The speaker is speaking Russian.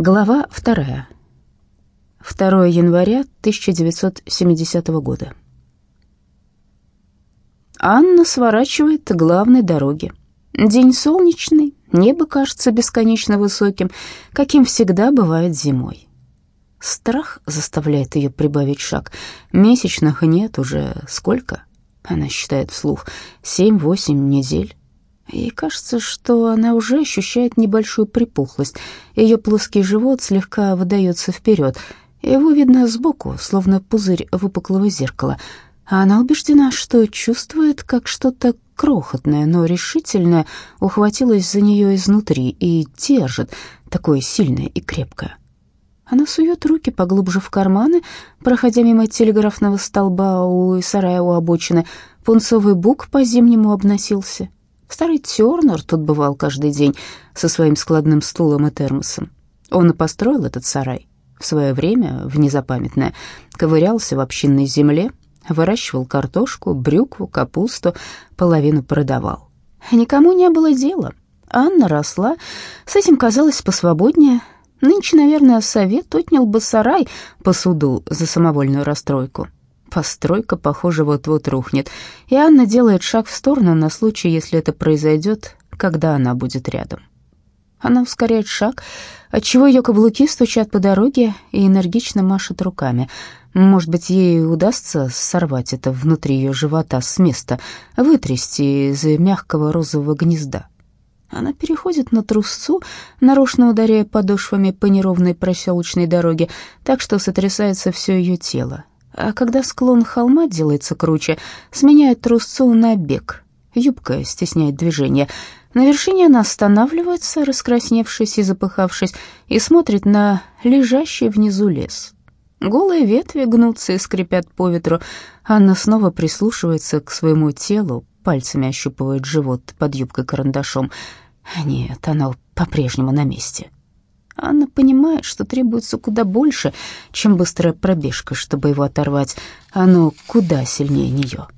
Глава вторая. 2 января 1970 года. Анна сворачивает к главной дороге. День солнечный, небо кажется бесконечно высоким, каким всегда бывает зимой. Страх заставляет ее прибавить шаг. Месячных нет уже сколько? Она считает вслух. Семь-восемь недель. Ей кажется, что она уже ощущает небольшую припухлость. Ее плоский живот слегка выдается вперед. Его видно сбоку, словно пузырь выпуклого зеркала. А она убеждена, что чувствует, как что-то крохотное, но решительное ухватилось за нее изнутри и держит, такое сильное и крепкое. Она сует руки поглубже в карманы, проходя мимо телеграфного столба у сарая у обочины. Пунцовый бук по-зимнему обносился. Старый Тернер тут бывал каждый день со своим складным стулом и термосом. Он и построил этот сарай. В свое время, в незапамятное, ковырялся в общинной земле, выращивал картошку, брюкву, капусту, половину продавал. Никому не было дела. Анна росла, с этим казалось посвободнее. Нынче, наверное, совет отнял бы сарай по суду за самовольную расстройку. Постройка, похоже, вот-вот рухнет, и Анна делает шаг в сторону на случай, если это произойдет, когда она будет рядом. Она ускоряет шаг, отчего ее каблуки стучат по дороге и энергично машет руками. Может быть, ей удастся сорвать это внутри ее живота с места, вытрясти из мягкого розового гнезда. Она переходит на трусцу, нарочно ударяя подошвами по неровной проселочной дороге, так что сотрясается все ее тело, а когда склон холма делается круче, сменяет трусцу на бег. Юбка стесняет движение. На вершине она останавливается, раскрасневшись и запыхавшись, и смотрит на лежащий внизу лес. Голые ветви гнутся и скрипят по ветру. Анна снова прислушивается к своему телу, пальцами ощупывает живот под юбкой карандашом. Нет, оно по-прежнему на месте. Анна понимает, что требуется куда больше, чем быстрая пробежка, чтобы его оторвать. Оно куда сильнее нее.